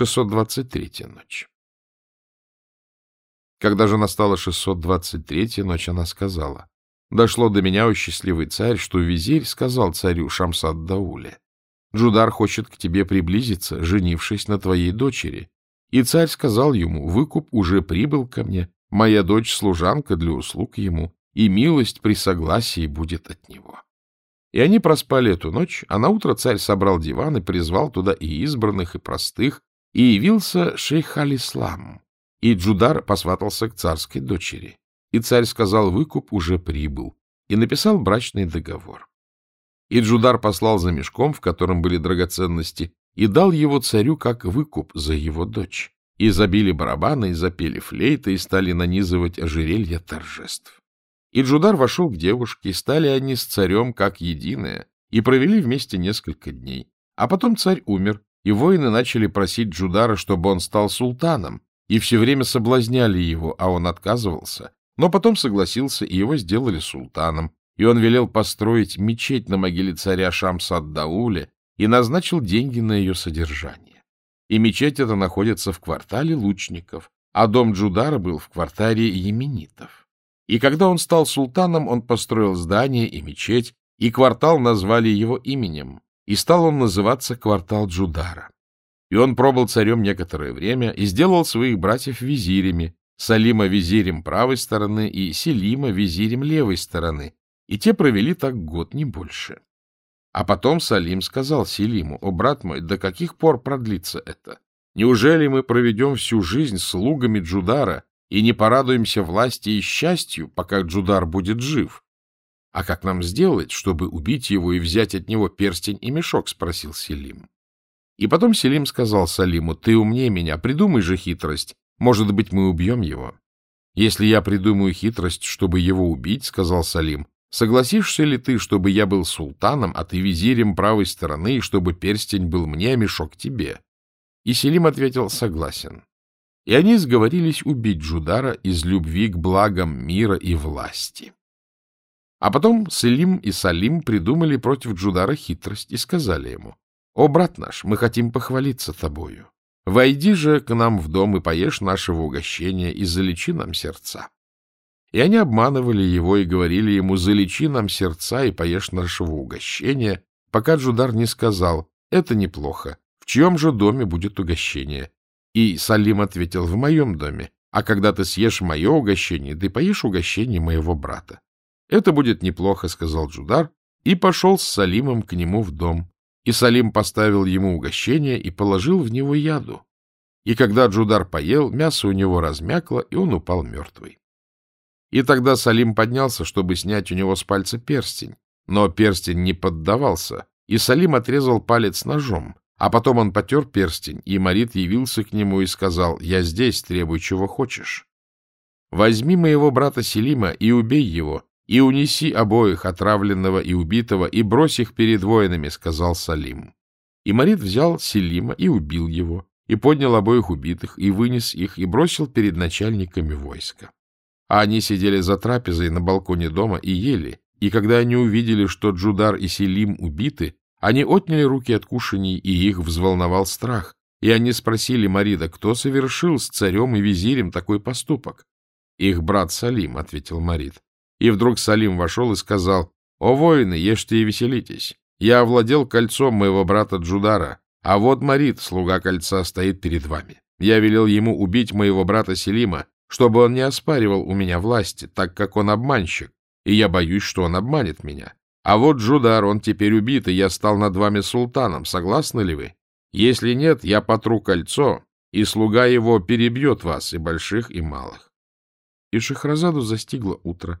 623-я ночь. Когда же настала 623-я ночь, она сказала, «Дошло до меня, о счастливый царь, что визирь сказал царю Шамсад-Дауле, Джудар хочет к тебе приблизиться, женившись на твоей дочери. И царь сказал ему, выкуп уже прибыл ко мне, моя дочь служанка для услуг ему, и милость при согласии будет от него. И они проспали эту ночь, а наутро царь собрал диван и призвал туда и избранных, и простых, и явился шейх аль-Ислам, и Джудар посватался к царской дочери. И царь сказал, выкуп уже прибыл, и написал брачный договор. И Джудар послал за мешком, в котором были драгоценности, и дал его царю как выкуп за его дочь. И забили барабаны, и запели флейты, и стали нанизывать ожерелья торжеств. И Джудар вошел к девушке, и стали они с царем как единое, и провели вместе несколько дней. А потом царь умер, и воины начали просить Джудара, чтобы он стал султаном, и все время соблазняли его, а он отказывался. Но потом согласился, и его сделали султаном, и он велел построить мечеть на могиле царя Шамсад-Дауля и назначил деньги на ее содержание. И мечеть эта находится в квартале лучников, а дом Джудара был в квартале еменитов. И когда он стал султаном, он построил здание и мечеть, и квартал назвали его именем, и стал он называться квартал Джудара. И он пробыл царем некоторое время и сделал своих братьев визирями, Салима визирем правой стороны и Селима визирем левой стороны, и те провели так год, не больше. А потом Салим сказал Селиму, «О, брат мой, до каких пор продлится это? Неужели мы проведем всю жизнь слугами Джудара, и не порадуемся власти и счастью, пока Джудар будет жив. — А как нам сделать, чтобы убить его и взять от него перстень и мешок? — спросил Селим. И потом Селим сказал Салиму, — Ты умнее меня, придумай же хитрость. Может быть, мы убьем его. — Если я придумаю хитрость, чтобы его убить, — сказал Салим, — согласишься ли ты, чтобы я был султаном, а ты визирем правой стороны, и чтобы перстень был мне, а мешок тебе? И Селим ответил, — Согласен. И они сговорились убить Джудара из любви к благам мира и власти. А потом Селим и Салим придумали против Джудара хитрость и сказали ему, «О, брат наш, мы хотим похвалиться тобою. Войди же к нам в дом и поешь нашего угощения и залечи нам сердца». И они обманывали его и говорили ему, «Залечи нам сердца и поешь нашего угощения», пока Джудар не сказал, «Это неплохо. В чьем же доме будет угощение?» И Салим ответил, в моем доме. А когда ты съешь мое угощение, ты поешь угощение моего брата. Это будет неплохо, сказал Джудар, и пошел с Салимом к нему в дом. И Салим поставил ему угощение и положил в него яду. И когда Джудар поел, мясо у него размякло, и он упал мертвый. И тогда Салим поднялся, чтобы снять у него с пальца перстень. Но перстень не поддавался, и Салим отрезал палец ножом, а потом он потер перстень, и Марит явился к нему и сказал, «Я здесь, требуй, чего хочешь. Возьми моего брата Селима и убей его, и унеси обоих, отравленного и убитого, и брось их перед воинами», — сказал Салим. И Марит взял Селима и убил его, и поднял обоих убитых, и вынес их, и бросил перед начальниками войска. А они сидели за трапезой на балконе дома и ели, и когда они увидели, что Джудар и Селим убиты, они отняли руки от кушаний, и их взволновал страх. И они спросили Марида, кто совершил с царем и визирем такой поступок. — Их брат Салим, — ответил Марид. И вдруг Салим вошел и сказал, — О, воины, ешьте и веселитесь. Я овладел кольцом моего брата Джудара, а вот Марид, слуга кольца, стоит перед вами. Я велел ему убить моего брата Селима, чтобы он не оспаривал у меня власти, так как он обманщик, и я боюсь, что он обманет меня. А вот Джудар, он теперь убит, и я стал над вами султаном. Согласны ли вы? Если нет, я потру кольцо, и слуга его перебьет вас, и больших, и малых. И Шахразаду застигло утро,